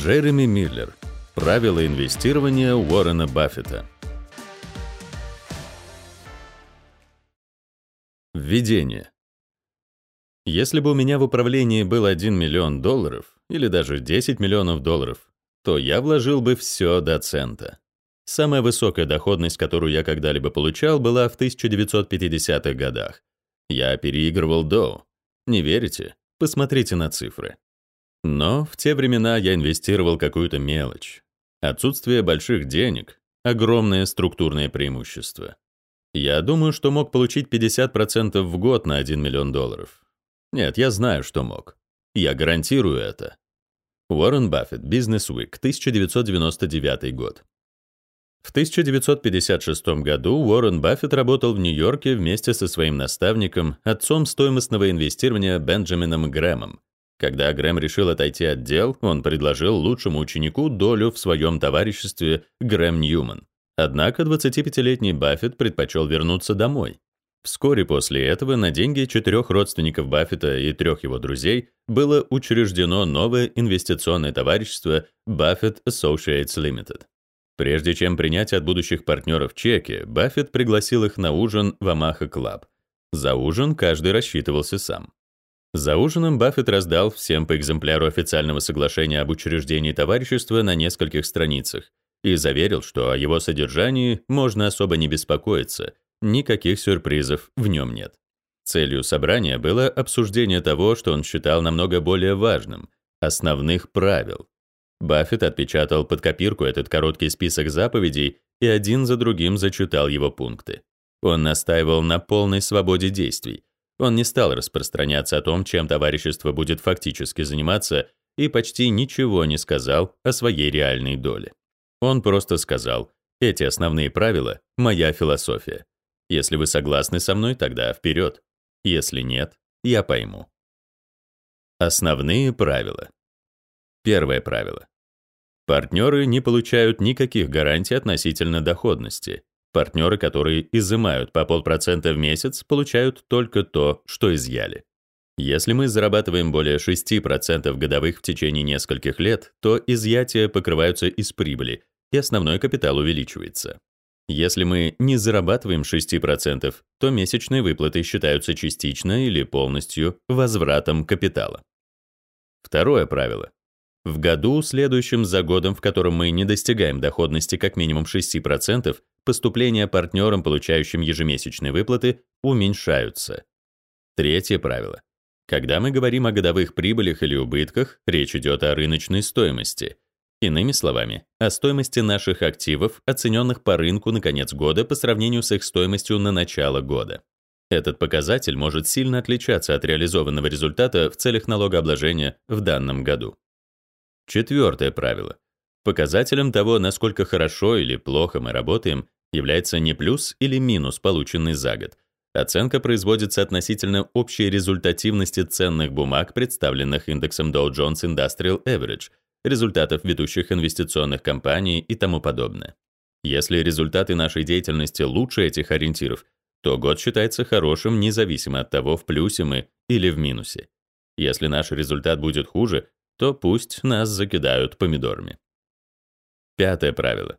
Джереми Миллер. Правила инвестирования Уоррена Баффета. Введение. Если бы у меня в управлении был 1 миллион долларов, или даже 10 миллионов долларов, то я вложил бы все до цента. Самая высокая доходность, которую я когда-либо получал, была в 1950-х годах. Я переигрывал Доу. Не верите? Посмотрите на цифры. Но в те времена я инвестировал какую-то мелочь. Отсутствие больших денег — огромное структурное преимущество. Я думаю, что мог получить 50% в год на 1 миллион долларов. Нет, я знаю, что мог. Я гарантирую это. Уоррен Баффет, Business Week, 1999 год. В 1956 году Уоррен Баффет работал в Нью-Йорке вместе со своим наставником, отцом стоимостного инвестирования Бенджамином Грэмом. Когда Грэм решил отойти от дел, он предложил лучшему ученику долю в своем товариществе Грэм Ньюман. Однако 25-летний Баффет предпочел вернуться домой. Вскоре после этого на деньги четырех родственников Баффета и трех его друзей было учреждено новое инвестиционное товарищество Buffett Associates Limited. Прежде чем принять от будущих партнеров чеки, Баффет пригласил их на ужин в Omaha Club. За ужин каждый рассчитывался сам. За ужином Баффет раздал всем по экземпляру официального соглашения об учреждении товарищества на нескольких страницах и заверил, что о его содержании можно особо не беспокоиться, никаких сюрпризов в нем нет. Целью собрания было обсуждение того, что он считал намного более важным — основных правил, Баффет отпечатал под копирку этот короткий список заповедей и один за другим зачитал его пункты. Он настаивал на полной свободе действий. Он не стал распространяться о том, чем товарищество будет фактически заниматься, и почти ничего не сказал о своей реальной доле. Он просто сказал, эти основные правила — моя философия. Если вы согласны со мной, тогда вперед. Если нет, я пойму. Основные правила. Первое правило. Партнеры не получают никаких гарантий относительно доходности. Партнеры, которые изымают по полпроцента в месяц, получают только то, что изъяли. Если мы зарабатываем более 6% годовых в течение нескольких лет, то изъятия покрываются из прибыли, и основной капитал увеличивается. Если мы не зарабатываем 6%, то месячные выплаты считаются частично или полностью возвратом капитала. Второе правило. В году, следующем за годом, в котором мы не достигаем доходности как минимум 6%, поступления партнерам, получающим ежемесячные выплаты, уменьшаются. Третье правило. Когда мы говорим о годовых прибылях или убытках, речь идет о рыночной стоимости. Иными словами, о стоимости наших активов, оцененных по рынку на конец года по сравнению с их стоимостью на начало года. Этот показатель может сильно отличаться от реализованного результата в целях налогообложения в данном году. Четвертое правило. Показателем того, насколько хорошо или плохо мы работаем, является не плюс или минус, полученный за год. Оценка производится относительно общей результативности ценных бумаг, представленных индексом Dow Jones Industrial Average, результатов ведущих инвестиционных компаний и тому подобное. Если результаты нашей деятельности лучше этих ориентиров, то год считается хорошим независимо от того, в плюсе мы или в минусе. Если наш результат будет хуже, то пусть нас закидают помидорами. Пятое правило.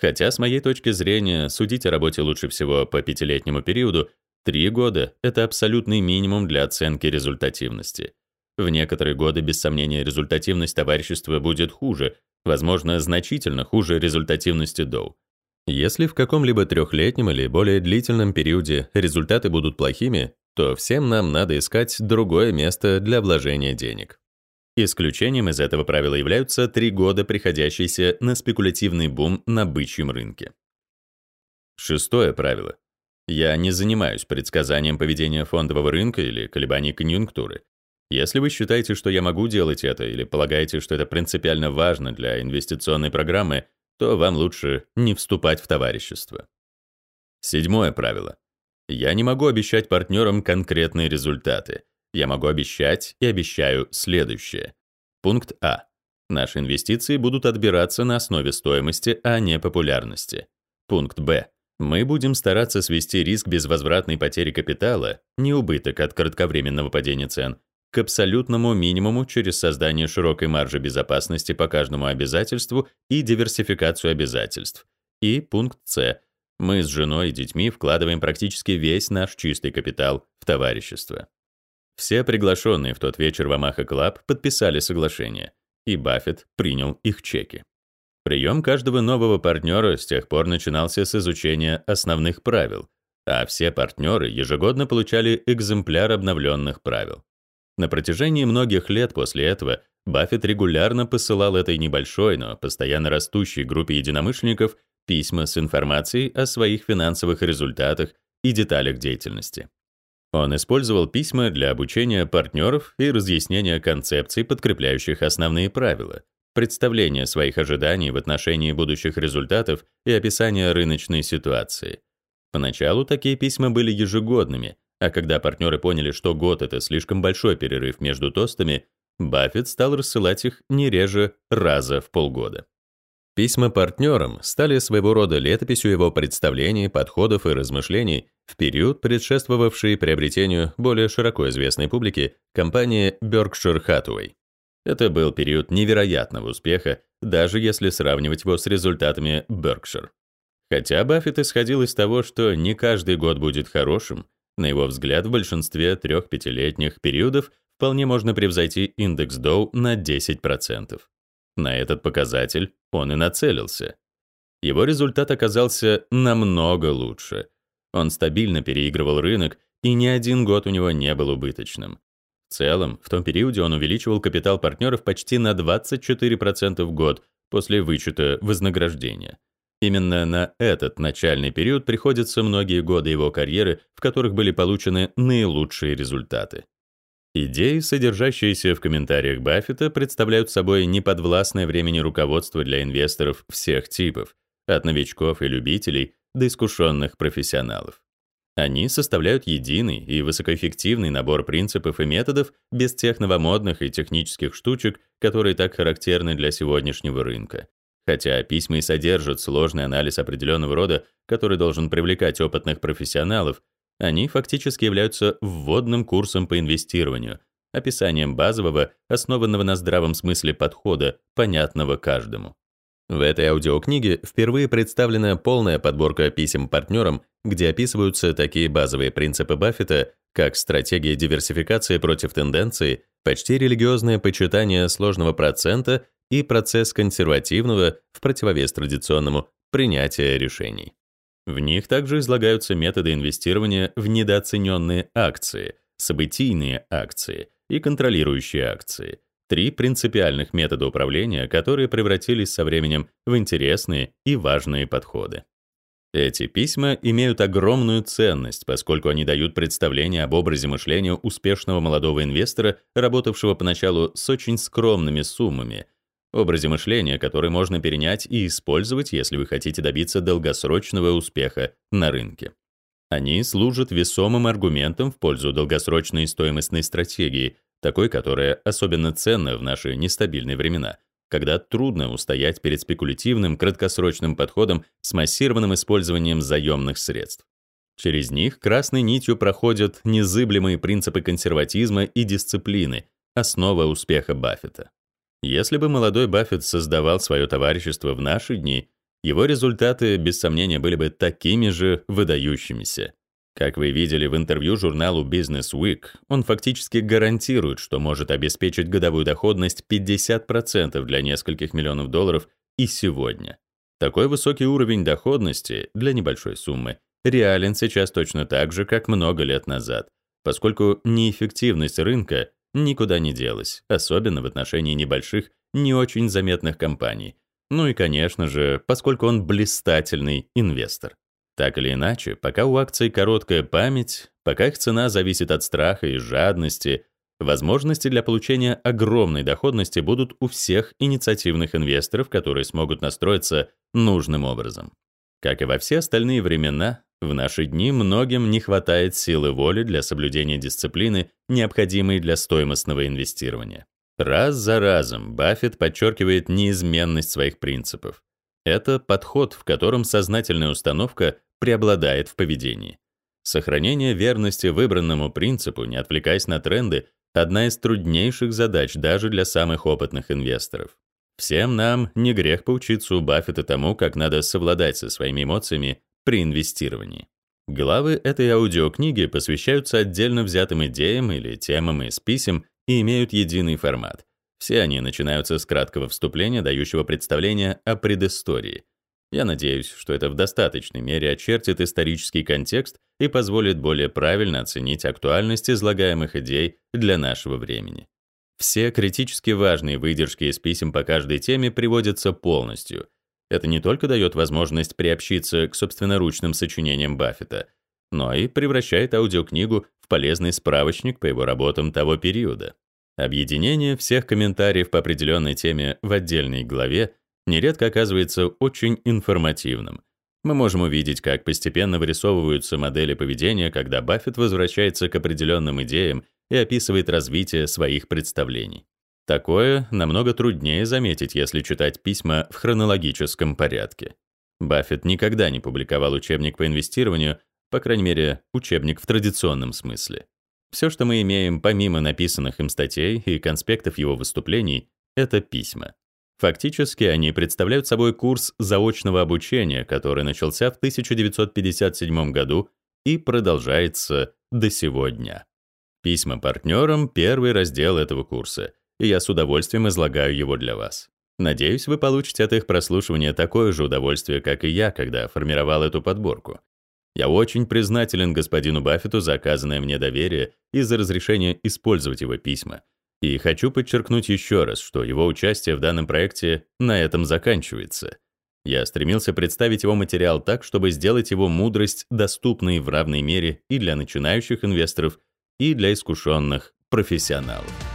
Хотя, с моей точки зрения, судить о работе лучше всего по пятилетнему периоду, три года — это абсолютный минимум для оценки результативности. В некоторые годы, без сомнения, результативность товарищества будет хуже, возможно, значительно хуже результативности Доу. Если в каком-либо трехлетнем или более длительном периоде результаты будут плохими, то всем нам надо искать другое место для вложения денег. Исключением из этого правила являются три года, приходящиеся на спекулятивный бум на бычьем рынке. Шестое правило. Я не занимаюсь предсказанием поведения фондового рынка или колебаний конъюнктуры. Если вы считаете, что я могу делать это, или полагаете, что это принципиально важно для инвестиционной программы, то вам лучше не вступать в товарищество. Седьмое правило. Я не могу обещать партнерам конкретные результаты, я могу обещать и обещаю следующее. Пункт А. Наши инвестиции будут отбираться на основе стоимости, а не популярности. Пункт Б. Мы будем стараться свести риск безвозвратной потери капитала, не убыток от кратковременного падения цен, к абсолютному минимуму через создание широкой маржи безопасности по каждому обязательству и диверсификацию обязательств. И пункт С. Мы с женой и детьми вкладываем практически весь наш чистый капитал в товарищество. Все приглашенные в тот вечер в Omaha Club подписали соглашение, и Баффет принял их чеки. Прием каждого нового партнера с тех пор начинался с изучения основных правил, а все партнеры ежегодно получали экземпляр обновленных правил. На протяжении многих лет после этого Баффет регулярно посылал этой небольшой, но постоянно растущей группе единомышленников письма с информацией о своих финансовых результатах и деталях деятельности. Он использовал письма для обучения партнеров и разъяснения концепций, подкрепляющих основные правила, представления своих ожиданий в отношении будущих результатов и описания рыночной ситуации. Поначалу такие письма были ежегодными, а когда партнеры поняли, что год — это слишком большой перерыв между тостами, Баффет стал рассылать их не реже раза в полгода. Письма партнерам стали своего рода летописью его представлений, подходов и размышлений в период, предшествовавший приобретению более широко известной публики компании Berkshire Hathaway. Это был период невероятного успеха, даже если сравнивать его с результатами Berkshire. Хотя Баффет исходил из того, что не каждый год будет хорошим, на его взгляд, в большинстве трех-пятилетних периодов вполне можно превзойти индекс Доу на 10%. На этот показатель он и нацелился. Его результат оказался намного лучше. Он стабильно переигрывал рынок, и ни один год у него не был убыточным. В целом, в том периоде он увеличивал капитал партнеров почти на 24% в год после вычета вознаграждения. Именно на этот начальный период приходятся многие годы его карьеры, в которых были получены наилучшие результаты. Идеи, содержащиеся в комментариях Баффета, представляют собой неподвластное времени руководство для инвесторов всех типов, от новичков и любителей до искушенных профессионалов. Они составляют единый и высокоэффективный набор принципов и методов без тех новомодных и технических штучек, которые так характерны для сегодняшнего рынка. Хотя письма и содержат сложный анализ определенного рода, который должен привлекать опытных профессионалов, они фактически являются вводным курсом по инвестированию, описанием базового, основанного на здравом смысле подхода, понятного каждому. В этой аудиокниге впервые представлена полная подборка писем партнерам, где описываются такие базовые принципы Баффета, как стратегия диверсификации против тенденции, почти религиозное почитание сложного процента и процесс консервативного, в противовес традиционному, принятия решений. В них также излагаются методы инвестирования в недооцененные акции, событийные акции и контролирующие акции. Три принципиальных метода управления, которые превратились со временем в интересные и важные подходы. Эти письма имеют огромную ценность, поскольку они дают представление об образе мышления успешного молодого инвестора, работавшего поначалу с очень скромными суммами, образе мышления, который можно перенять и использовать, если вы хотите добиться долгосрочного успеха на рынке. Они служат весомым аргументом в пользу долгосрочной стоимостной стратегии, такой, которая особенно ценна в наши нестабильные времена, когда трудно устоять перед спекулятивным краткосрочным подходом с массированным использованием заемных средств. Через них красной нитью проходят незыблемые принципы консерватизма и дисциплины, основа успеха Баффета. Если бы молодой Баффет создавал свое товарищество в наши дни, его результаты, без сомнения, были бы такими же выдающимися. Как вы видели в интервью журналу Business Week, он фактически гарантирует, что может обеспечить годовую доходность 50% для нескольких миллионов долларов и сегодня. Такой высокий уровень доходности для небольшой суммы реален сейчас точно так же, как много лет назад, поскольку неэффективность рынка никуда не делась, особенно в отношении небольших, не очень заметных компаний. Ну и, конечно же, поскольку он блистательный инвестор. Так или иначе, пока у акций короткая память, пока их цена зависит от страха и жадности, возможности для получения огромной доходности будут у всех инициативных инвесторов, которые смогут настроиться нужным образом. Как и во все остальные времена, в наши дни многим не хватает силы воли для соблюдения дисциплины, необходимой для стоимостного инвестирования. Раз за разом Баффет подчеркивает неизменность своих принципов. Это подход, в котором сознательная установка преобладает в поведении. Сохранение верности выбранному принципу, не отвлекаясь на тренды, одна из труднейших задач даже для самых опытных инвесторов. Всем нам не грех поучиться у Баффета тому, как надо совладать со своими эмоциями при инвестировании. Главы этой аудиокниги посвящаются отдельно взятым идеям или темам из писем и имеют единый формат. Все они начинаются с краткого вступления, дающего представление о предыстории. Я надеюсь, что это в достаточной мере очертит исторический контекст и позволит более правильно оценить актуальность излагаемых идей для нашего времени. Все критически важные выдержки из писем по каждой теме приводятся полностью. Это не только дает возможность приобщиться к собственноручным сочинениям Баффета, но и превращает аудиокнигу в полезный справочник по его работам того периода. Объединение всех комментариев по определенной теме в отдельной главе нередко оказывается очень информативным. Мы можем увидеть, как постепенно вырисовываются модели поведения, когда Баффет возвращается к определенным идеям и описывает развитие своих представлений. Такое намного труднее заметить, если читать письма в хронологическом порядке. Баффет никогда не публиковал учебник по инвестированию, по крайней мере, учебник в традиционном смысле. Все, что мы имеем помимо написанных им статей и конспектов его выступлений, это письма. Фактически они представляют собой курс заочного обучения, который начался в 1957 году и продолжается до сегодня. Письма партнерам — первый раздел этого курса, и я с удовольствием излагаю его для вас. Надеюсь, вы получите от их прослушивания такое же удовольствие, как и я, когда формировал эту подборку. Я очень признателен господину Баффету за оказанное мне доверие и за разрешение использовать его письма. И хочу подчеркнуть еще раз, что его участие в данном проекте на этом заканчивается. Я стремился представить его материал так, чтобы сделать его мудрость доступной в равной мере и для начинающих инвесторов, и для искушенных профессионалов.